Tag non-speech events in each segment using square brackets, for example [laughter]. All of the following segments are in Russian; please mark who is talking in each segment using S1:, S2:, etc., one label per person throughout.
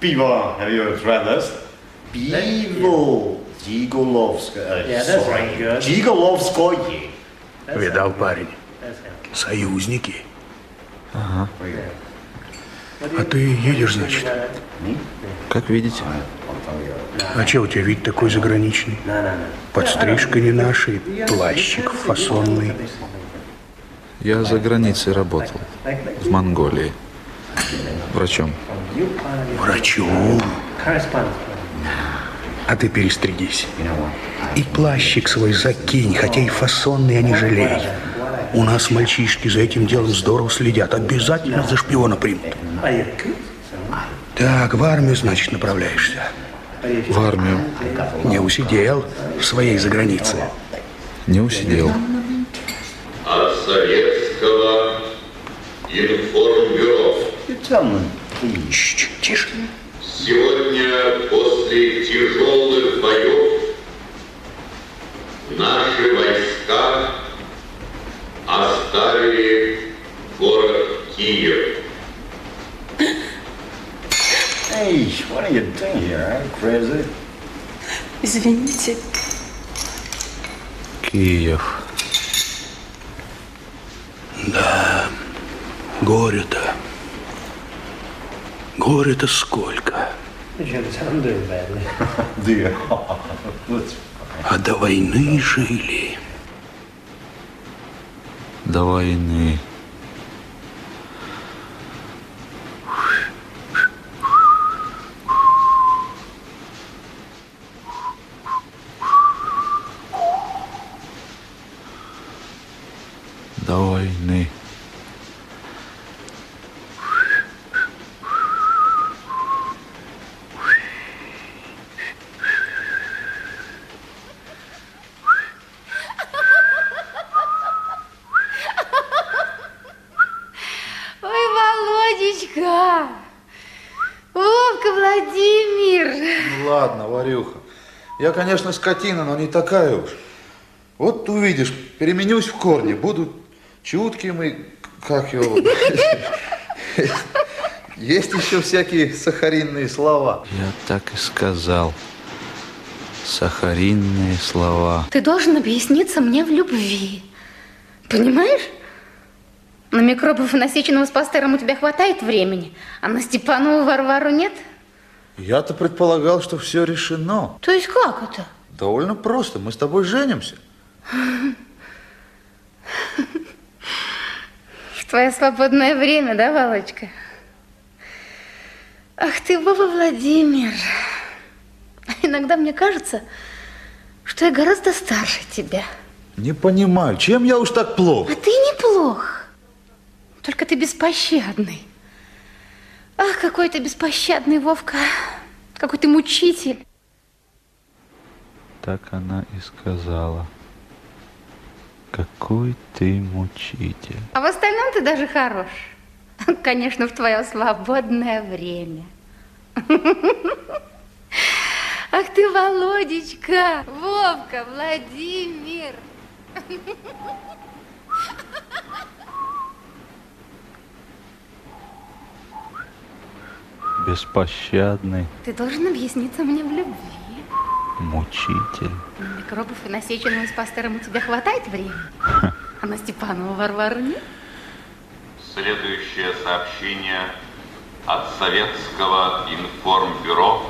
S1: Pivo, have you tried this? Pivo.
S2: Yeah, right, good.
S1: Jigolovskoye.
S3: Видал, парень? Союзники.
S4: Ага.
S3: А ты едешь, значит?
S4: Как видите.
S3: А че у тебя вид такой заграничный? Подстрижка не наша и плащик фасонный.
S4: Я за границей работал. В Монголии. Врачом.
S3: Врачом. А ты перестригись. И плащик свой закинь, хотя и фасонный, а не жалей. У нас мальчишки за этим делом здорово следят. Обязательно за шпиона примут. Так, в армию, значит, направляешься.
S4: В армию.
S3: Не усидел в своей загранице.
S4: Не усидел.
S5: от Советского информбюро.
S3: Чш, тише.
S5: Сегодня после тяжелых боев наши войска оставили город Киев.
S1: Hey, what are you doing here? You crazy?
S6: Извините.
S4: Киев.
S3: Горе-то. Горе-то сколько.
S2: You should I'm doing badly.
S1: Do you? That's
S3: А до войны жили.
S4: До войны. До войны.
S6: Ой, Володечка! Вовка, Владимир!
S7: Ну ладно, Варюха. Я, конечно, скотина, но не такая уж. Вот увидишь, переменюсь в корне, буду чутким и, как его... [laughs] Есть еще всякие сахаринные слова.
S4: Я так и сказал. Сахаринные слова.
S6: Ты должен объясниться мне в любви. Понимаешь? На микробов и насеченного с пастером у тебя хватает времени, а на Степанову Варвару нет?
S7: Я-то предполагал, что все решено.
S6: То есть как это?
S7: Довольно просто. Мы с тобой женимся.
S6: В твое свободное время, да, Володька? Ах ты, Вова Владимир. Иногда мне кажется, что я гораздо старше тебя.
S7: Не понимаю, чем я уж так плох?
S6: А ты неплох. Только ты беспощадный. Ах, какой ты беспощадный, Вовка. Какой ты мучитель.
S4: Так она и сказала. Какой ты мучитель.
S6: А в остальном ты даже хорош. Конечно, в твое свободное время. Ах ты, Володечка, Вовка, Владимир.
S4: Беспощадный
S6: Ты должен объясниться мне в любви.
S4: мучитель.
S6: Микробов и насеченного с пастором у тебя хватает времени? А на Степанову Варвару нет?
S5: Следующее сообщение от Советского информбюро.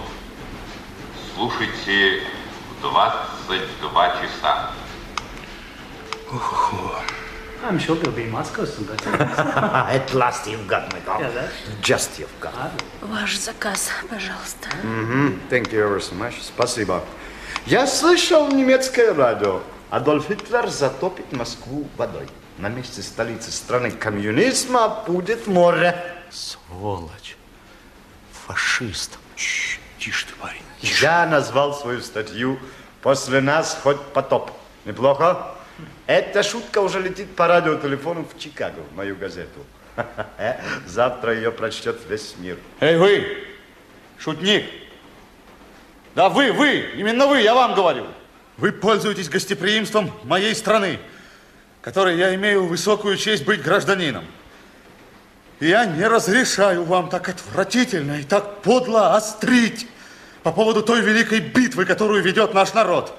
S5: Слушайте в 22 часа.
S2: I'm sure there'll be Moscow someday.
S1: At last you've got my call.
S2: Yeah, that's
S1: Just you've got.
S6: Ваш заказ, пожалуйста.
S1: Мгм. Thank you ever so much. Спасибо. Я слышал немецкое радио. Адольф Гитлер затопит Москву водой. На месте столицы страны коммунизма будет море.
S3: Сволочь. Фашист. Чш, тише ты, парень.
S1: Я назвал свою статью «После нас хоть потоп». Неплохо? Эта шутка уже летит по радиотелефону в Чикаго, в мою газету. Завтра ее прочтет весь мир.
S7: Эй, вы, шутник. Да вы, вы, именно вы, я вам говорю. Вы пользуетесь гостеприимством моей страны, которой я имею высокую честь быть гражданином.
S8: Я не разрешаю вам так отвратительно и так подло острить по поводу той великой битвы, которую ведет наш народ.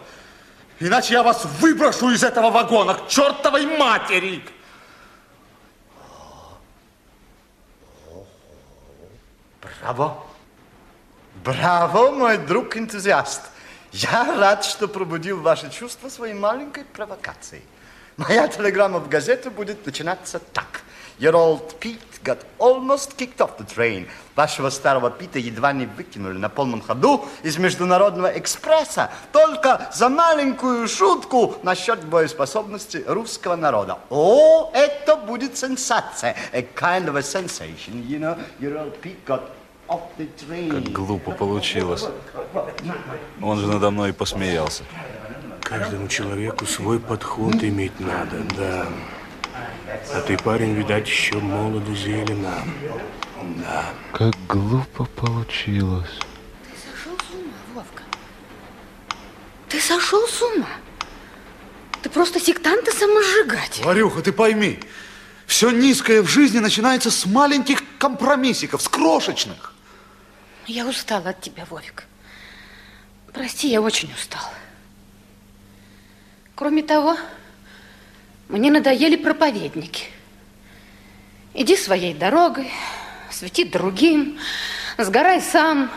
S8: Иначе я вас выброшу из этого вагона к чертовой матери.
S1: Браво! Браво, мой друг-энтузиаст! Я рад, что пробудил ваши чувства своей маленькой провокацией. Моя телеграмма в газету будет начинаться так. Your old Pete got almost kicked off the train. Вашего старого Пита едва не выкинули на полном ходу из Международного экспресса только за маленькую шутку насчет боеспособности русского народа. О, это будет сенсация. A kind of a sensation, you know. Your old Pete got off the train.
S4: Как глупо получилось. Он же надо мной и посмеялся.
S3: Каждому человеку свой подход иметь надо, да. А ты, парень, видать, еще молод и зелена. Да.
S4: Как глупо получилось.
S6: Сошел с ума, Вовка. Ты сошел с ума. Ты просто сектант и самосжигатель.
S8: Варюха, ты пойми, все низкое в жизни начинается с маленьких компромиссиков, с крошечных.
S6: Я устала от тебя, Вовик. Прости, я очень устала. Кроме того, мне надоели проповедники. Иди своей дорогой, свети другим, сгорай сам,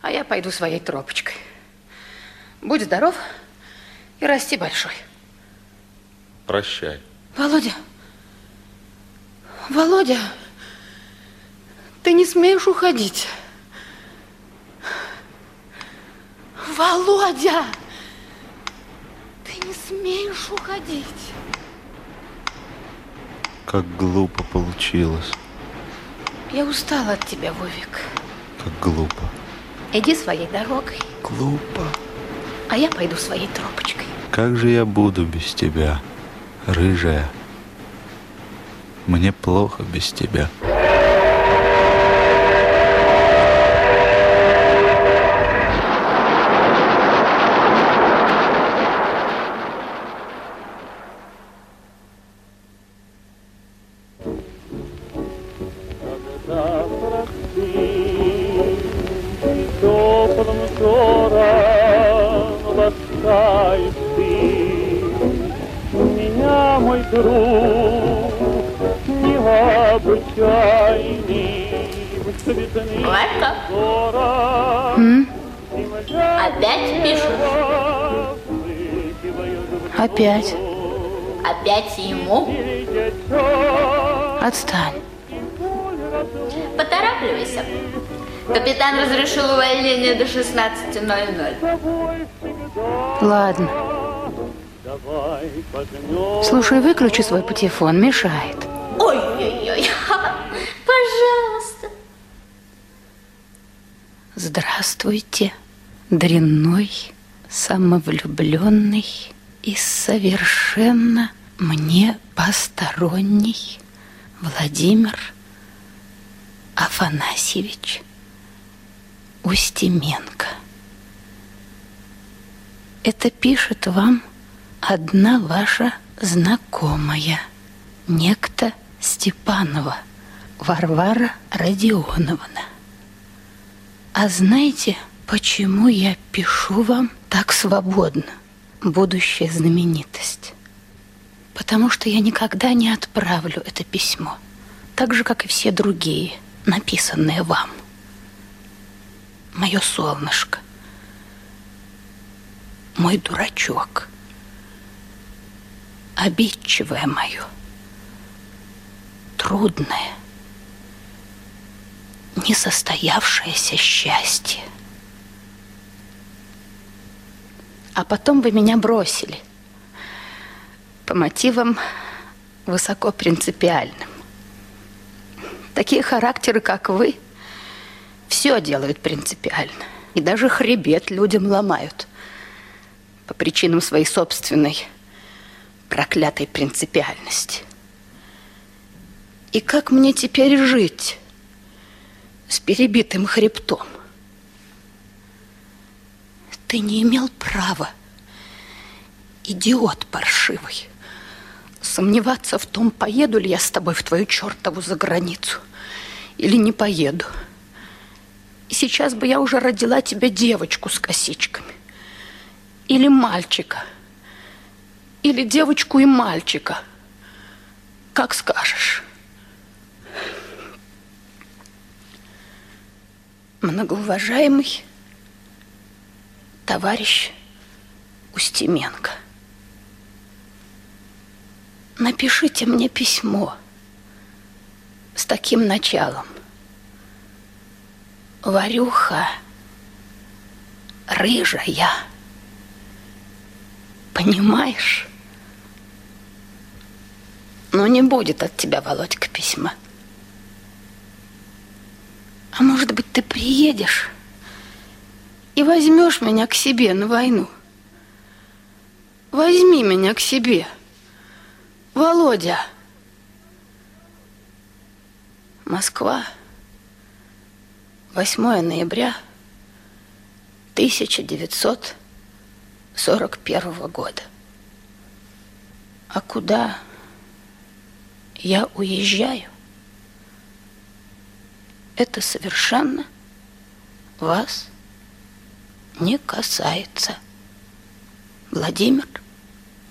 S6: а я пойду своей тропочкой. Будь здоров и расти большой.
S4: Прощай.
S6: Володя, Володя, ты не смеешь уходить. Володя, не смеешь уходить.
S4: Как глупо получилось.
S6: Я устала от тебя, Вовик.
S4: Как глупо.
S6: Иди своей дорогой,
S4: Глупо.
S6: а я пойду своей тропочкой.
S4: Как же я буду без тебя, рыжая? Мне плохо без тебя.
S9: Друг, необычайный, цветным взором.
S10: Опять пишешь?
S6: Опять.
S10: Опять ему?
S6: Отстань.
S10: Поторапливайся. Капитан разрешил увольнение до 16.00.
S6: Ладно. Слушай, выключи свой патефон, мешает.
S10: Ой-ой-ой. [laughs] Пожалуйста.
S6: Здравствуйте, дрянной, самовлюбленный и совершенно мне посторонний Владимир Афанасьевич Устименко. Это пишет вам одна ваша знакомая, некто Степанова Варвара Родионовна. А знаете, почему я пишу вам так свободно, будущая знаменитость? Потому что я никогда не отправлю это письмо, так же, как и все другие, написанные вам. Мое солнышко, мой дурачок, обидчивое мое, трудное, несостоявшееся счастье. А потом вы меня бросили по мотивам высоко принципиальным. Такие характеры, как вы, все делают принципиально. И даже хребет людям ломают по причинам своей собственной проклятой принципиальности. И как мне теперь жить с перебитым хребтом? Ты не имел права, идиот паршивый, сомневаться в том, поеду ли я с тобой в твою чертову заграницу или не поеду. И сейчас бы я уже родила тебе девочку с косичками. Или мальчика. Или девочку и мальчика. Как скажешь. Многоуважаемый товарищ Устименко, напишите мне письмо с таким началом. Варюха рыжая. Понимаешь? Но не будет от тебя, Володька, письма. А может быть, ты приедешь и возьмешь меня к себе на войну? Возьми меня к себе, Володя. Москва, 8 ноября 1941 года. А куда я уезжаю? это совершенно вас не касается. Владимир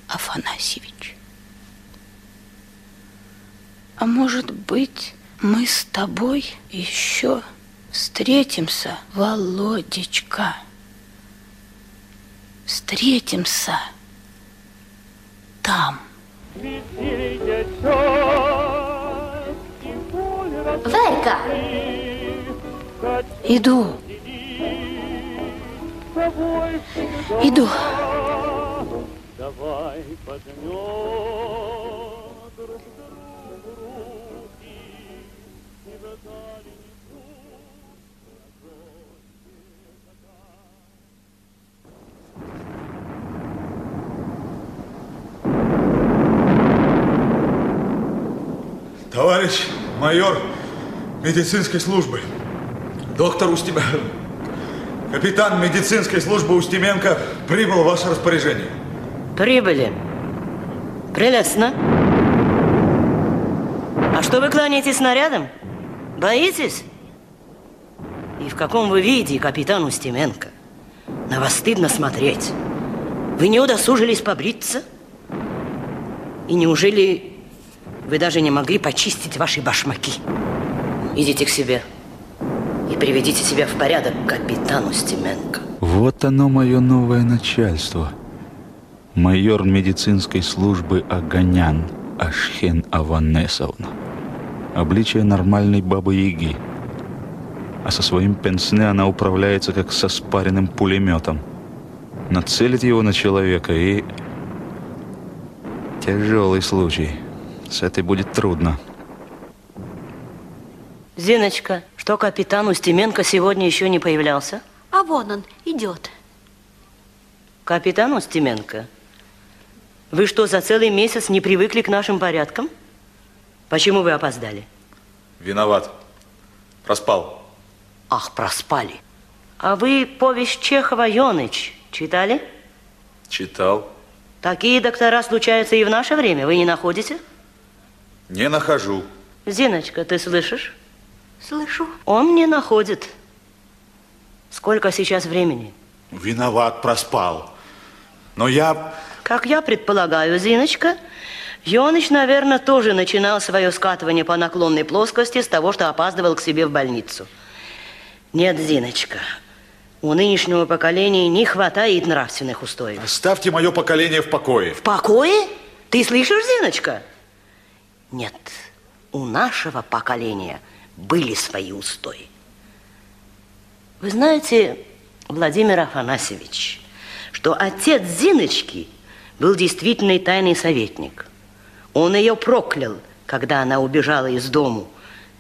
S6: Афанасьевич. А может быть, мы с тобой еще встретимся, Володечка? Встретимся там.
S10: Варька!
S6: Иду. Иду.
S11: Давай
S12: Товарищ майор медицинской службы, доктор Устименко, капитан медицинской службы Устименко прибыл в ваше распоряжение.
S13: Прибыли. Прелестно. А что вы кланяетесь снарядом? Боитесь? И в каком вы виде, капитан Устименко? На вас стыдно смотреть. Вы не удосужились побриться? И неужели вы даже не могли почистить ваши башмаки? Идите к себе и приведите себя в порядок, капитан Устименко.
S4: Вот оно мое новое начальство. Майор медицинской службы Аганян Ашхен Аванесовна. Обличие нормальной бабы-яги. А со своим пенсне она управляется, как со спаренным пулеметом. Нацелит его на человека и... Тяжелый случай. С этой будет трудно.
S13: Зиночка, что капитан Устименко сегодня еще не появлялся?
S10: А вон он идет.
S13: Капитан Устименко, вы что, за целый месяц не привыкли к нашим порядкам? Почему вы опоздали?
S8: Виноват. Проспал.
S13: Ах, проспали. А вы повесть Чехова «Ёныч» читали?
S8: Читал.
S13: Такие доктора случаются и в наше время, вы не находите?
S8: Не нахожу.
S13: Зиночка, ты слышишь?
S10: Слышу.
S13: Он не находит. Сколько сейчас времени?
S8: Виноват, проспал. Но я...
S13: Как я предполагаю, Зиночка, Ёныч, наверное, тоже начинал свое скатывание по наклонной плоскости с того, что опаздывал к себе в больницу. Нет, Зиночка, у нынешнего поколения не хватает нравственных устоев.
S8: Оставьте мое поколение в покое.
S13: В покое? Ты слышишь, Зиночка? Нет, у нашего поколения были свои устои. Вы знаете, Владимир Афанасьевич, что отец Зиночки был действительно тайный советник. Он ее проклял, когда она убежала из дому.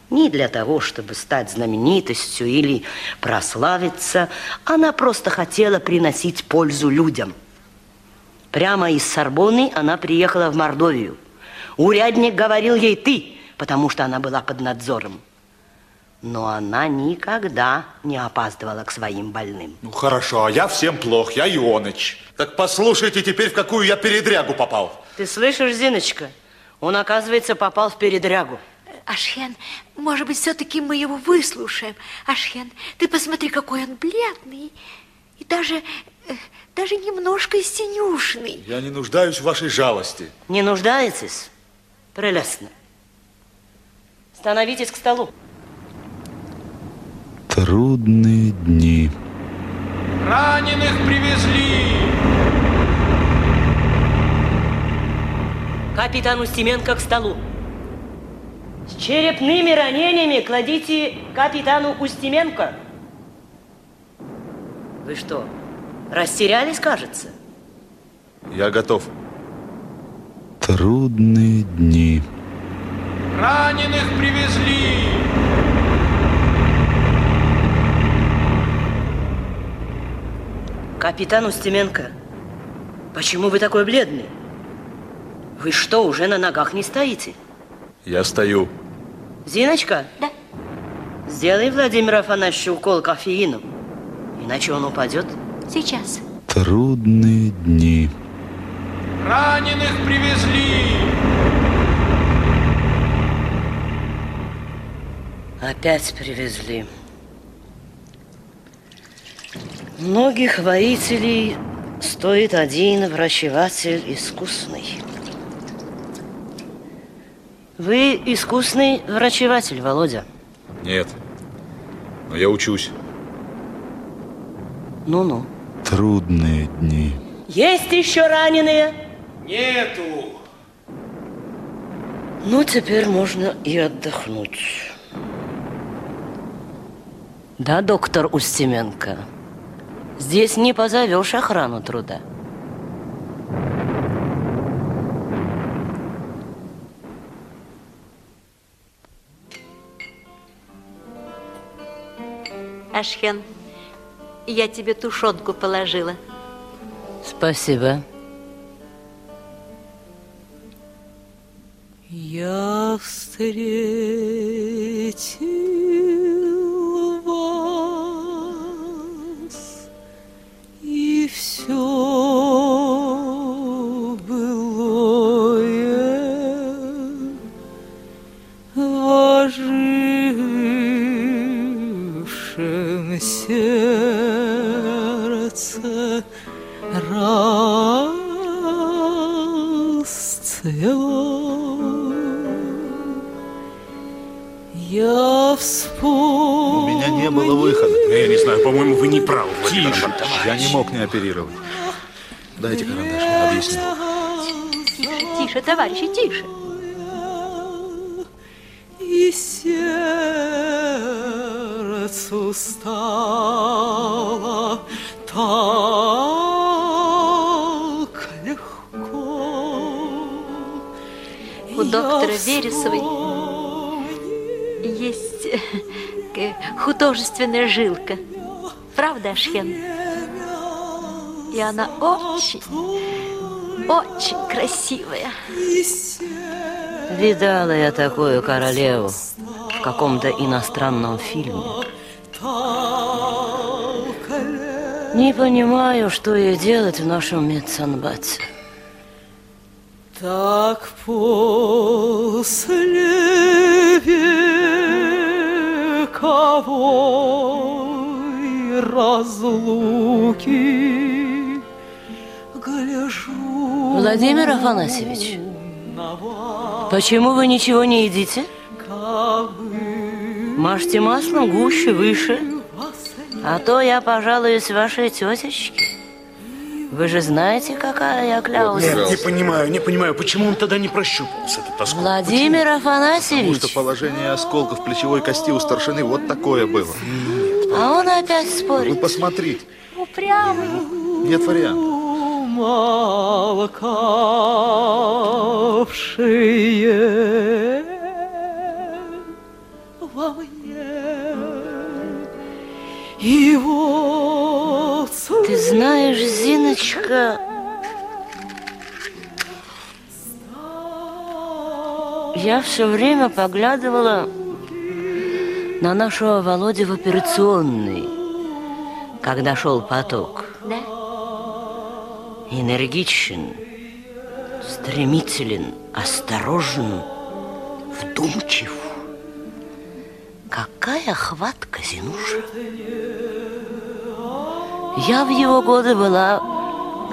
S13: Не для того, чтобы стать знаменитостью или прославиться. Она просто хотела приносить пользу людям. Прямо из Сорбонны она приехала в Мордовию. Урядник говорил ей «ты», потому что она была под надзором. Но она никогда не опаздывала к своим больным.
S8: Ну хорошо, а я всем плох, я Ионыч. Так послушайте теперь, в какую я передрягу попал.
S13: Ты слышишь, Зиночка? Он, оказывается, попал в передрягу.
S10: Ашхен, может быть, все-таки мы его выслушаем. Ашхен, ты посмотри, какой он бледный. И даже, э, даже немножко синюшный.
S8: Я не нуждаюсь в вашей жалости.
S13: Не нуждаетесь? Прелестно. Становитесь к столу.
S4: Трудные дни.
S14: Раненых привезли!
S13: Капитан Устименко к столу. С черепными ранениями кладите капитану Устименко. Вы что, растерялись, кажется?
S7: Я готов.
S4: Трудные дни.
S14: Раненых привезли!
S13: Капитан Устименко, почему вы такой бледный? Вы что, уже на ногах не стоите?
S7: Я стою.
S13: Зиночка?
S10: Да.
S13: Сделай Владимиру Афанасьевичу укол кофеином, иначе он упадет.
S10: Сейчас.
S4: Трудные дни.
S14: Раненых привезли!
S13: Опять привезли. Многих воителей стоит один врачеватель искусный. Вы искусный врачеватель, Володя.
S7: Нет. Но я учусь.
S13: Ну-ну.
S4: Трудные дни.
S13: Есть еще раненые?
S14: Нету!
S13: Ну, теперь можно и отдохнуть. Да, доктор Устименко? Здесь не позовешь охрану труда.
S10: Ашхен, я тебе тушенку положила.
S13: Спасибо.
S15: Я встретил все былое в ожившем сердце расцвело. Я вспомнил...
S7: У меня не было выхода.
S8: Я не знаю, по-моему, вы не правы,
S7: Тише. Я не мог не оперировать. Дайте карандаш, объясню.
S10: Тише, тише, товарищи, тише.
S15: И сердцу стало так легко.
S10: У доктора Вересовой художественная жилка. Правда, Ашхен? И она очень, очень красивая.
S13: Видала я такую королеву в каком-то иностранном фильме. Не понимаю, что ей делать в нашем медсанбате.
S15: Так после вековой разлуки гляжу
S13: Владимир Афанасьевич, почему вы ничего не едите? Мажьте маслом гуще, выше. А то я пожалуюсь вашей тетечке. Вы же знаете, какая я кляуза.
S8: Нет, не понимаю, не понимаю, почему он тогда не прощупался, этот осколок?
S13: Владимир
S7: Потому
S13: Афанасьевич,
S7: что положение осколков плечевой кости у старшины вот такое было.
S13: а он опять
S7: Вы
S13: спорит.
S7: посмотрите,
S10: Упрямый.
S7: нет вариантов.
S15: умолкавшие во мне. И вот
S13: Ты знаешь, Зиночка, я все время поглядывала на нашего Володю в операционной, когда шел поток.
S10: Да?
S13: Энергичен, стремителен, осторожен, вдумчив. Какая хватка, Зинуша! Я в его годы была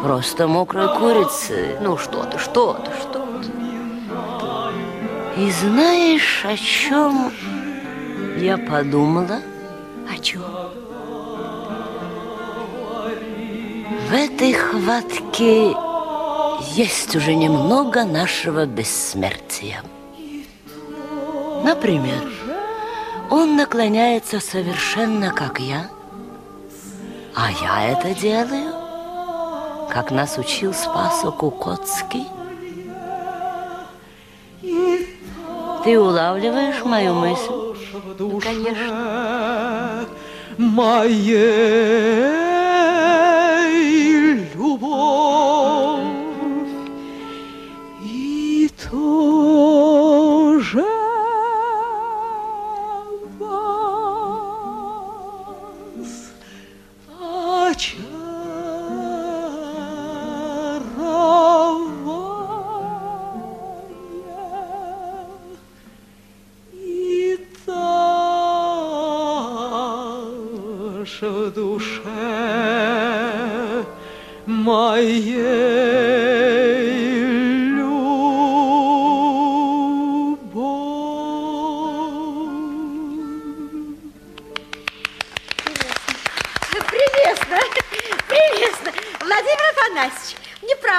S13: просто мокрой курицей.
S10: Ну что ты, что ты, что ты.
S13: И знаешь, о чем я подумала?
S10: О чем?
S13: В этой хватке есть уже немного нашего бессмертия. Например, он наклоняется совершенно как я, а я это делаю, как нас учил Спасо Кукоцкий. Ты улавливаешь мою мысль?
S10: Ну, конечно.
S15: Моей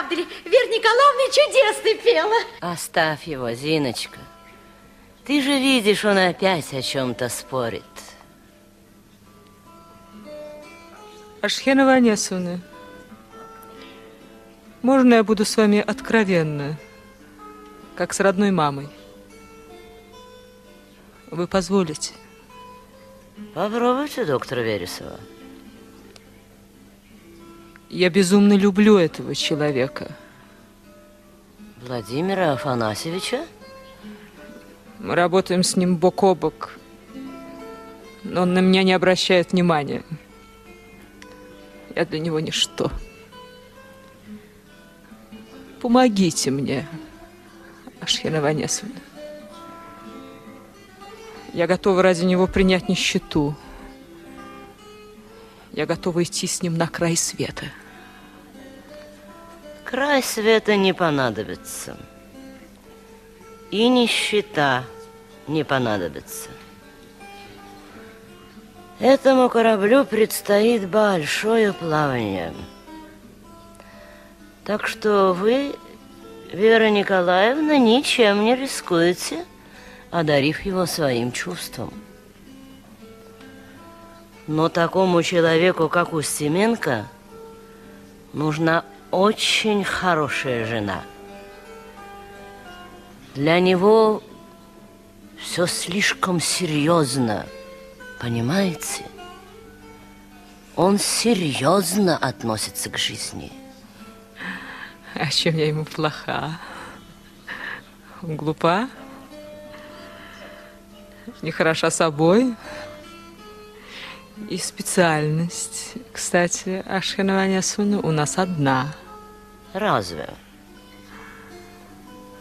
S10: правда ли, Вера Николаевна чудесно пела?
S13: Оставь его, Зиночка. Ты же видишь, он опять о чем-то спорит.
S16: Ашхена Ванесовна, можно я буду с вами откровенна, как с родной мамой? Вы позволите?
S13: Попробуйте, доктор Вересова.
S16: Я безумно люблю этого человека.
S13: Владимира Афанасьевича?
S16: Мы работаем с ним бок о бок, но он на меня не обращает внимания. Я для него ничто. Помогите мне, Ашхена Ванесовна. Я готова ради него принять нищету. Я готова идти с ним на край света.
S13: Край света не понадобится. И нищета не понадобится. Этому кораблю предстоит большое плавание. Так что вы, Вера Николаевна, ничем не рискуете, одарив его своим чувством. Но такому человеку, как Устименко, нужна очень хорошая жена. Для него все слишком серьезно, понимаете? Он серьезно относится к жизни.
S16: А чем я ему плоха? Глупа? Не хороша собой? И специальность. Кстати, Ашхена Ванесовна у нас одна.
S13: Разве?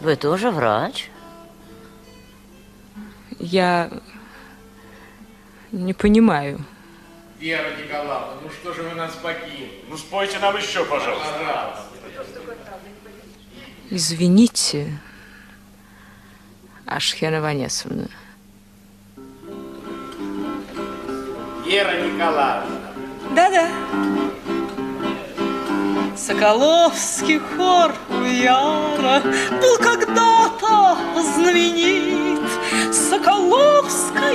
S13: Вы тоже врач?
S16: Я не понимаю.
S14: Вера Николаевна, ну что же вы нас покинули? Ну спойте нам еще, пожалуйста.
S16: Извините, Ашхена Ванесовна.
S14: Вера Николаевна.
S15: Да-да. Соколовский хор у Яра был когда-то знаменит. Соколовская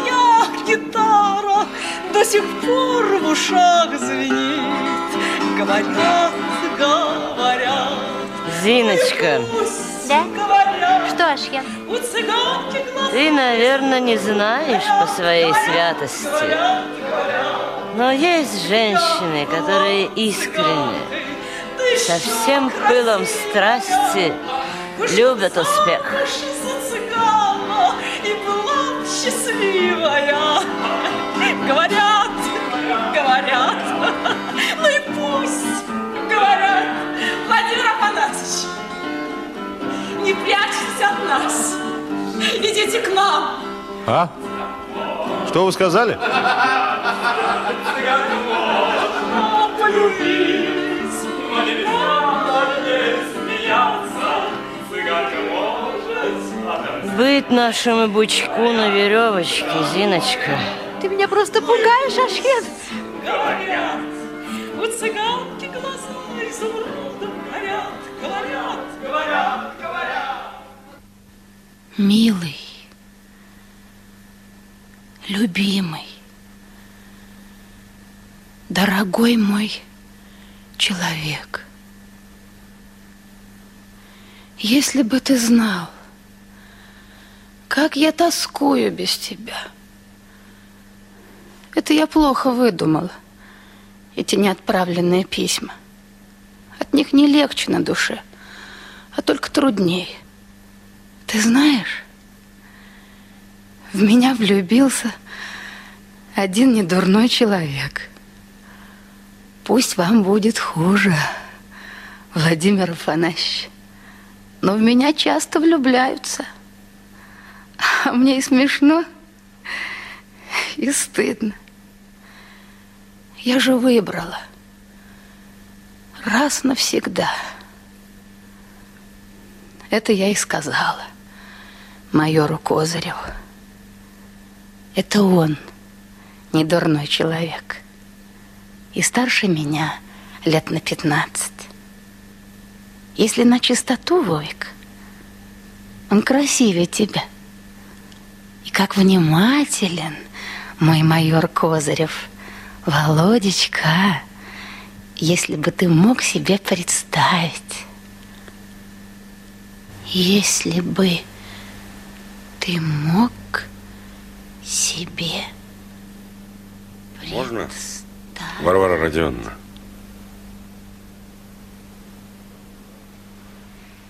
S15: гитара до сих пор в ушах звенит. Говорят, говорят.
S13: Зиночка,
S10: Да? Что?
S15: У цыганки глаза
S13: ты, наверное, не знаешь по своей святости. Но есть женщины, которые искренне, со всем пылом страсти любят успех.
S15: и была счастливая. Говорят, говорят, ну и пусть говорят. Владимир Афанасьевич, прячьтесь от нас. Идите к нам.
S1: А? Что вы сказали?
S13: Быть нашему бучку на веревочке, Зиночка.
S10: Ты меня просто пугаешь, Ашхен.
S15: Говорят, у цыганки глаза изумрудом горят. Говорят, говорят, говорят.
S6: Милый, любимый, дорогой мой человек, если бы ты знал, как я тоскую без тебя. Это я плохо выдумала, эти неотправленные письма. От них не легче на душе, а только труднее. Ты знаешь, в меня влюбился один недурной человек. Пусть вам будет хуже, Владимир Афанасьевич, но в меня часто влюбляются. А мне и смешно, и стыдно. Я же выбрала раз навсегда. Это я и сказала майору Козыреву. Это он, недурной человек. И старше меня лет на пятнадцать. Если на чистоту, Вовик, он красивее тебя. И как внимателен мой майор Козырев. Володечка, если бы ты мог себе представить, если бы ты мог себе
S17: Можно? Варвара Родионовна.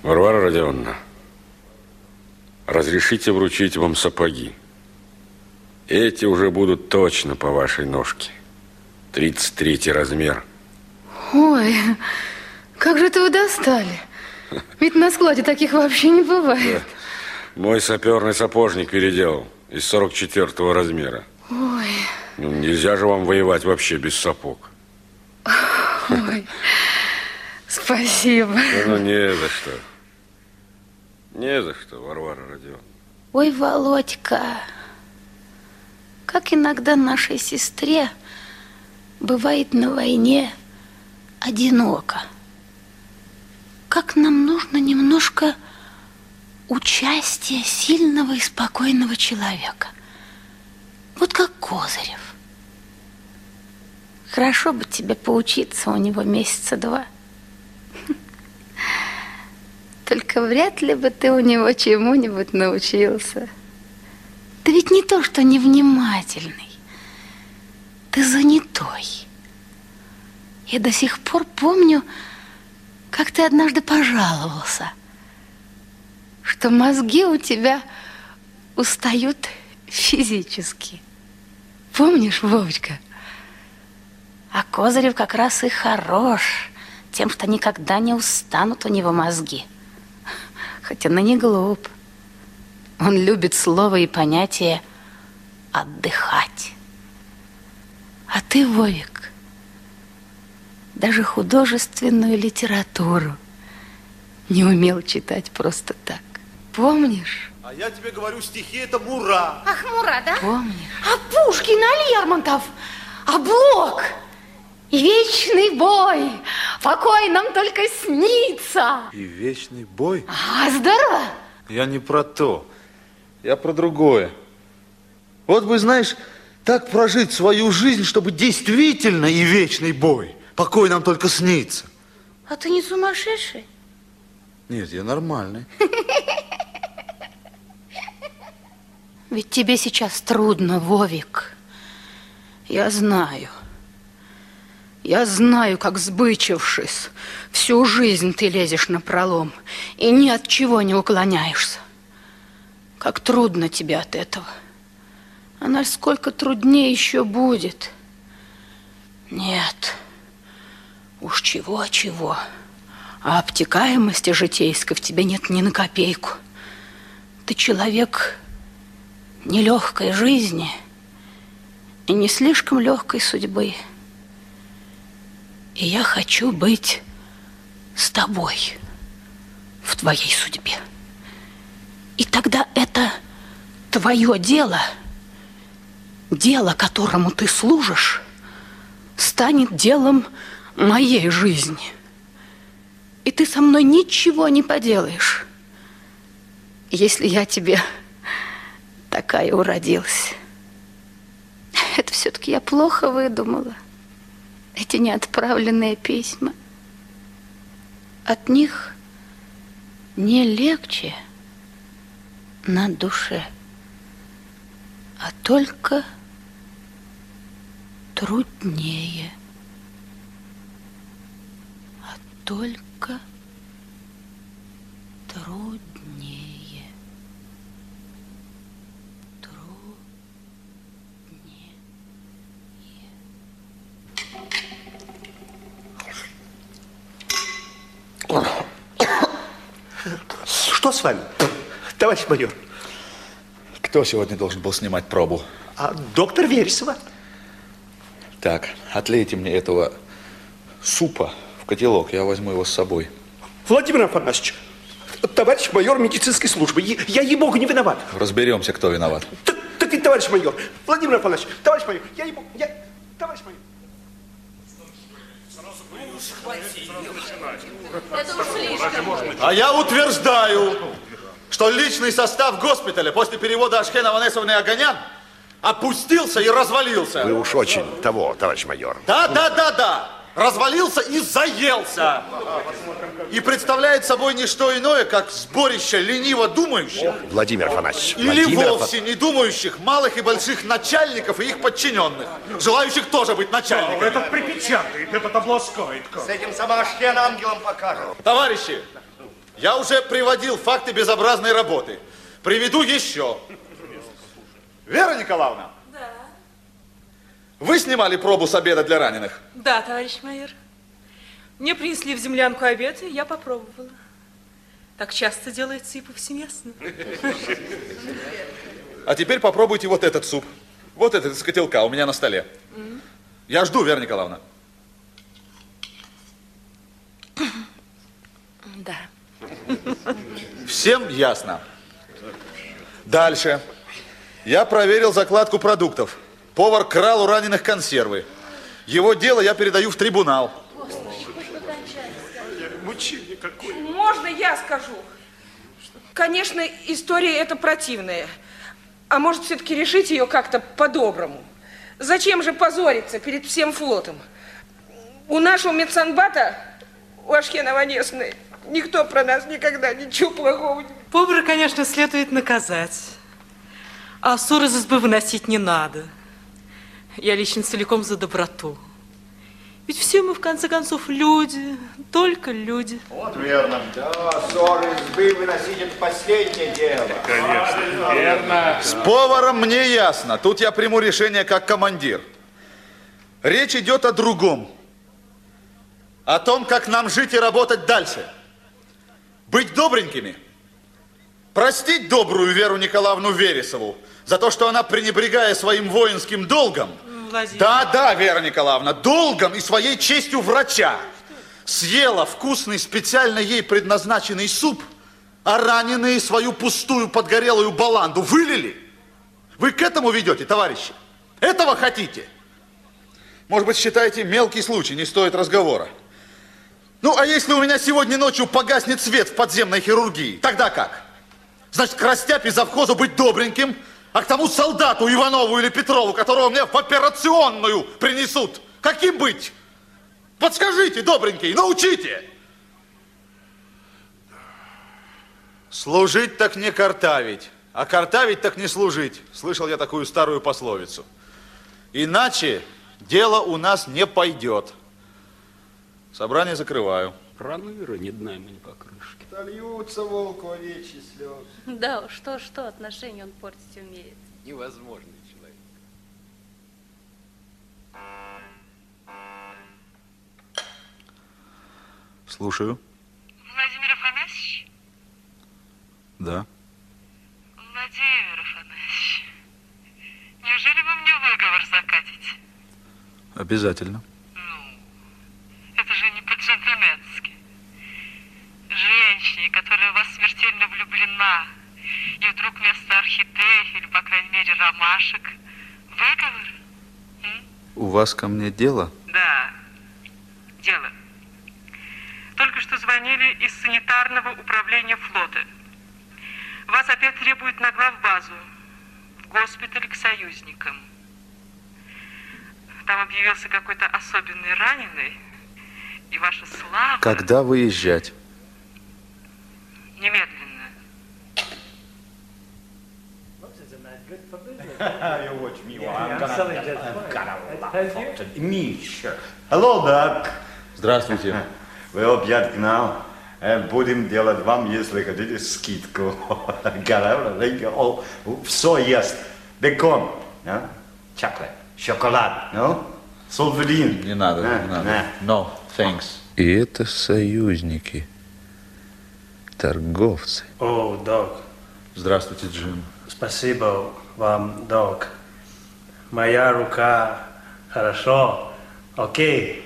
S17: Варвара Родионовна, разрешите вручить вам сапоги. Эти уже будут точно по вашей ножке. 33 размер.
S6: Ой, как же это вы достали? Ведь на складе таких вообще не бывает.
S17: Мой саперный сапожник переделал из 44 размера.
S6: Ой,
S17: Ну, нельзя же вам воевать вообще без сапог.
S6: ой, спасибо.
S17: Да Ну, не за что. Не за что, Варвара Родионовна.
S6: Ой, Володька, как иногда нашей сестре бывает на войне одиноко. Как нам нужно немножко участия сильного и спокойного человека. Вот как Козырев. Хорошо бы тебе поучиться у него месяца два. Только вряд ли бы ты у него чему-нибудь научился. Ты ведь не то, что невнимательный. Ты занятой. Я до сих пор помню, как ты однажды пожаловался, что мозги у тебя устают физически. Помнишь, Вовочка? А Козырев как раз и хорош тем, что никогда не устанут у него мозги. Хотя он и не глуп. Он любит слово и понятие «отдыхать». А ты, Вовик, даже художественную литературу не умел читать просто так. Помнишь?
S8: А я тебе говорю, стихи это Мура.
S6: Ах, Мура, да? Помнишь?
S18: А Пушкин, а Лермонтов, а Блок и вечный бой. Покой нам только снится.
S7: И вечный бой?
S18: А, здорово.
S7: Я не про то. Я про другое. Вот бы, знаешь, так прожить свою жизнь, чтобы действительно и вечный бой. Покой нам только снится.
S6: А ты не сумасшедший?
S7: Нет, я нормальный.
S6: Ведь тебе сейчас трудно, Вовик. Я знаю. Я знаю, как сбычившись, всю жизнь ты лезешь на пролом и ни от чего не уклоняешься. Как трудно тебе от этого. А насколько труднее еще будет. Нет, уж чего-чего, А обтекаемости житейской в тебе нет ни на копейку. Ты человек нелегкой жизни и не слишком легкой судьбы. И я хочу быть с тобой в твоей судьбе. И тогда это твое дело, дело, которому ты служишь, станет делом моей жизни. И ты со мной ничего не поделаешь, если я тебе такая уродилась. Это все-таки я плохо выдумала. Эти неотправленные письма. От них не легче на душе, а только труднее. А только труднее.
S3: Что с вами, товарищ майор?
S7: Кто сегодня должен был снимать пробу?
S3: А доктор Вересова?
S7: Так, отлейте мне этого супа в котелок, я возьму его с собой.
S3: Владимир Афанасьевич, товарищ майор медицинской службы, я, ей-богу, не виноват.
S7: Разберемся, кто виноват.
S3: Так ведь, товарищ майор, Владимир Афанасьевич, товарищ майор, я ей-богу, я... Товарищ майор.
S8: А я утверждаю, что личный состав госпиталя после перевода Ашхена Ванесовны Аганян опустился и развалился.
S19: Вы уж очень того, товарищ майор.
S8: Да, да, да, да. Развалился и заелся. И представляет собой не что иное, как сборище лениво думающих.
S19: Владимир Афанасьевич.
S8: Или
S19: Владимир
S8: вовсе не думающих малых и больших начальников и их подчиненных, желающих тоже быть начальниками.
S14: Этот припечатает, этот обласкает.
S19: С этим сама Ашхен ангелом покажет.
S8: Товарищи, я уже приводил факты безобразной работы. Приведу еще. Вера Николаевна. Вы снимали пробу с обеда для раненых?
S15: Да, товарищ майор. Мне принесли в землянку обед, и я попробовала. Так часто делается и повсеместно.
S8: А теперь попробуйте вот этот суп. Вот этот из котелка у меня на столе. Я жду, Вера Николаевна.
S6: Да.
S8: Всем ясно. Дальше. Я проверил закладку продуктов. Повар крал у раненых консервы. Его дело я передаю в трибунал.
S14: Мучение какое.
S20: Можно я скажу? Конечно, история эта противная. А может, все-таки решить ее как-то по-доброму? Зачем же позориться перед всем флотом? У нашего медсанбата, у Ашхена Ванесны, никто про нас никогда ничего плохого не...
S15: Повара, конечно, следует наказать. А ссор из избы выносить не надо. Я лично целиком за доброту. Ведь все мы, в конце концов, люди, только люди.
S19: Вот верно. Да, ссоры избы выносить это последнее дело.
S14: Конечно, верно.
S8: С поваром мне ясно. Тут я приму решение как командир. Речь идет о другом. О том, как нам жить и работать дальше. Быть добренькими. Простить добрую Веру Николаевну Вересову за то, что она, пренебрегая своим воинским долгом,
S15: Владимир.
S8: да, да, Вера Николаевна, долгом и своей честью врача съела вкусный, специально ей предназначенный суп, а раненые свою пустую подгорелую баланду вылили. Вы к этому ведете, товарищи? Этого хотите? Может быть, считаете, мелкий случай, не стоит разговора. Ну, а если у меня сегодня ночью погаснет свет в подземной хирургии, тогда как? Значит, к растяпе завхозу быть добреньким, а к тому солдату Иванову или Петрову, которого мне в операционную принесут, каким быть? Подскажите, добренький, научите. Служить так не картавить, а картавить так не служить. Слышал я такую старую пословицу. Иначе дело у нас не пойдет. Собрание закрываю.
S2: Проныра, не дна ему, не
S19: что волку овечьи слезы.
S21: Да что-что, отношения он портить умеет.
S19: Невозможный человек.
S7: Слушаю. Владимир Афанасьевич?
S4: Да.
S22: Владимир Афанасьевич, неужели вы мне выговор закатите?
S4: Обязательно.
S22: Женщине, которая в вас смертельно влюблена, и вдруг вместо орхидей, или, по крайней мере, ромашек, выговор?
S4: У вас ко мне дело?
S22: Да, дело. Только что звонили из санитарного управления флота. Вас опять требуют на главбазу, в госпиталь к союзникам. Там объявился какой-то особенный раненый, и ваша слава
S4: Когда выезжать?
S22: Немедленно. [laughs]
S1: you watch me.
S19: Yeah,
S1: I'm
S19: I'm
S1: gonna,
S19: selling just
S1: gonna
S19: Thank
S1: laugh at me, sure. Hello, Doc.
S7: Здравствуйте. [laughs]
S1: Вы опять к нам. Э, Будем делать вам, если хотите, скидку. [laughs] Все есть. Бекон, а? чоклад, шоколад, ну? Сульфидин.
S7: Не надо,
S1: На,
S7: не надо.
S1: на.
S7: No, thanks.
S4: И это союзники. Торговцы.
S23: О, док,
S7: Здравствуйте, Джим.
S23: спасибо вам, док. Моя рука хорошо. Окей.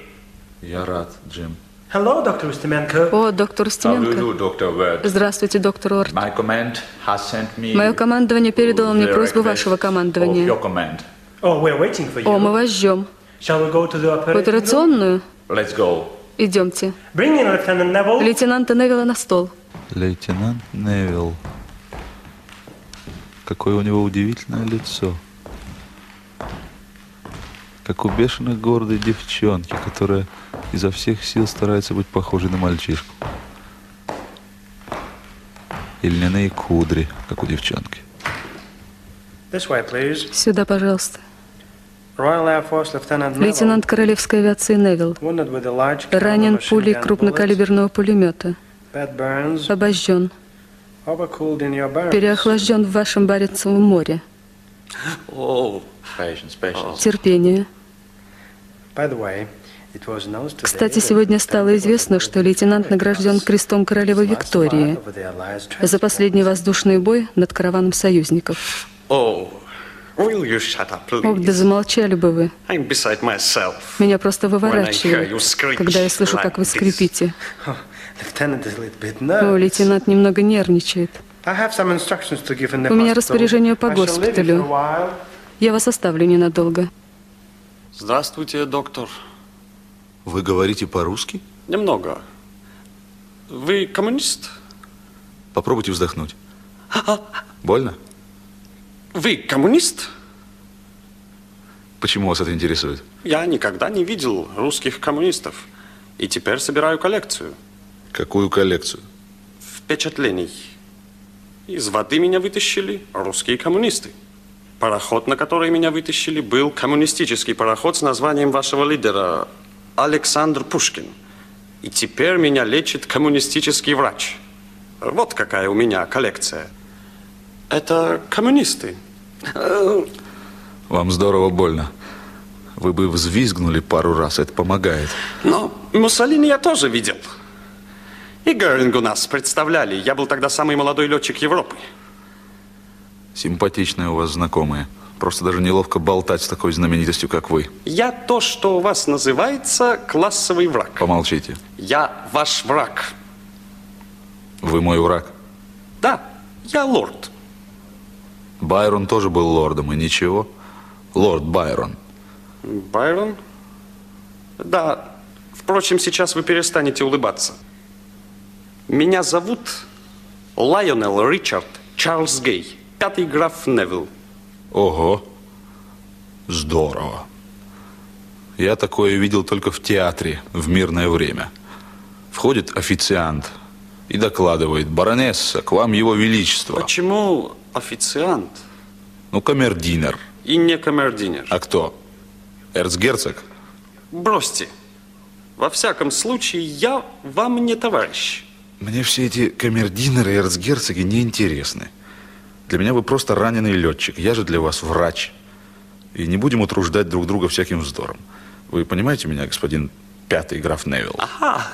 S7: Я рад, Джим.
S23: Hello, доктор Устеменко.
S16: О, доктор Устименко.
S7: Word?
S16: Здравствуйте, доктор Уорд.
S7: My command has sent me
S16: Мое командование передало мне просьбу вашего командования.
S7: your command.
S23: Oh, we're waiting for you.
S16: О, мы вас ждем.
S23: Shall we go to the
S16: В операционную?
S7: Let's go.
S16: Идемте.
S23: Bring in Lieutenant Neville.
S16: Лейтенанта Невилла на стол.
S4: Лейтенант Невилл. Какое у него удивительное лицо. Как у бешено гордой девчонки, которая изо всех сил старается быть похожей на мальчишку. И льняные кудри, как у девчонки.
S23: This way, please.
S16: Сюда, пожалуйста. Лейтенант Королевской авиации Невилл. Ранен пулей крупнокалиберного пулемета. Обожжен. Переохлажден в вашем Баренцевом море.
S7: Patience, patience.
S16: Терпение. Кстати, сегодня стало известно, что лейтенант награжден крестом королевы Виктории за последний воздушный бой над караваном союзников.
S24: Will you shut up,
S16: Ох, да замолчали бы вы.
S24: I'm beside myself.
S16: Меня просто
S24: When I hear you
S16: выворачивает,
S24: screech
S16: когда я слышу, как вы скрипите. О, лейтенант немного нервничает. У меня распоряжение по госпиталю. Я вас оставлю ненадолго.
S24: Здравствуйте, доктор.
S7: Вы говорите по-русски?
S24: Немного. Вы коммунист?
S7: Попробуйте вздохнуть. Больно?
S24: Вы коммунист?
S7: Почему вас это интересует?
S24: Я никогда не видел русских коммунистов. И теперь собираю коллекцию
S7: Какую коллекцию?
S24: впечатлений. Из воды меня вытащили русские коммунисты. Пароход, на который меня вытащили, был коммунистический пароход с названием вашего лидера Александр Пушкин. И теперь меня лечит коммунистический врач. Вот какая у меня коллекция. Это коммунисты.
S4: Вам здорово больно. Вы бы взвизгнули пару раз, это помогает.
S24: Но Муссолини я тоже видел. И Герингу нас представляли. Я был тогда самый молодой летчик Европы.
S4: Симпатичные у вас знакомые. Просто даже неловко болтать с такой знаменитостью, как вы.
S24: Я то, что у вас называется классовый враг.
S4: Помолчите.
S24: Я ваш враг.
S4: Вы мой враг.
S24: Да, я лорд.
S4: Байрон тоже был лордом, и ничего. Лорд Байрон.
S24: Байрон? Да. Впрочем, сейчас вы перестанете улыбаться. Меня зовут Лайонел Ричард Чарльз Гей, пятый граф Невилл.
S4: Ого. Здорово. Я такое видел только в театре в мирное время. Входит официант и докладывает, баронесса, к вам его величество.
S24: Почему официант
S4: Ну, камердинер.
S24: и не камердинер?
S4: А кто? Эрцгерцог?
S24: Бросьте. Во всяком случае, я вам не товарищ.
S4: Мне все эти камердинеры и эрцгерцоги не интересны. Для меня вы просто раненый летчик. Я же для вас врач. И не будем утруждать друг друга всяким вздором. Вы понимаете меня, господин пятый граф Невилл?
S24: Ага,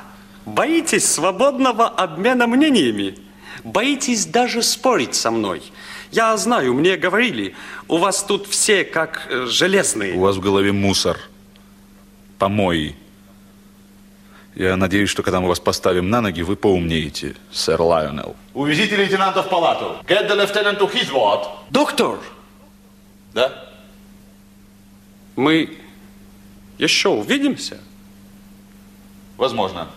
S24: боитесь свободного обмена мнениями? Боитесь даже спорить со мной. Я знаю, мне говорили, у вас тут все как э, железные.
S4: У вас в голове мусор. Помои. Я надеюсь, что когда мы вас поставим на ноги, вы поумнеете, сэр Лайонелл.
S8: Увезите лейтенанта в палату. Get the lieutenant to his ward.
S24: Доктор!
S8: Да?
S24: Мы еще увидимся?
S8: Возможно.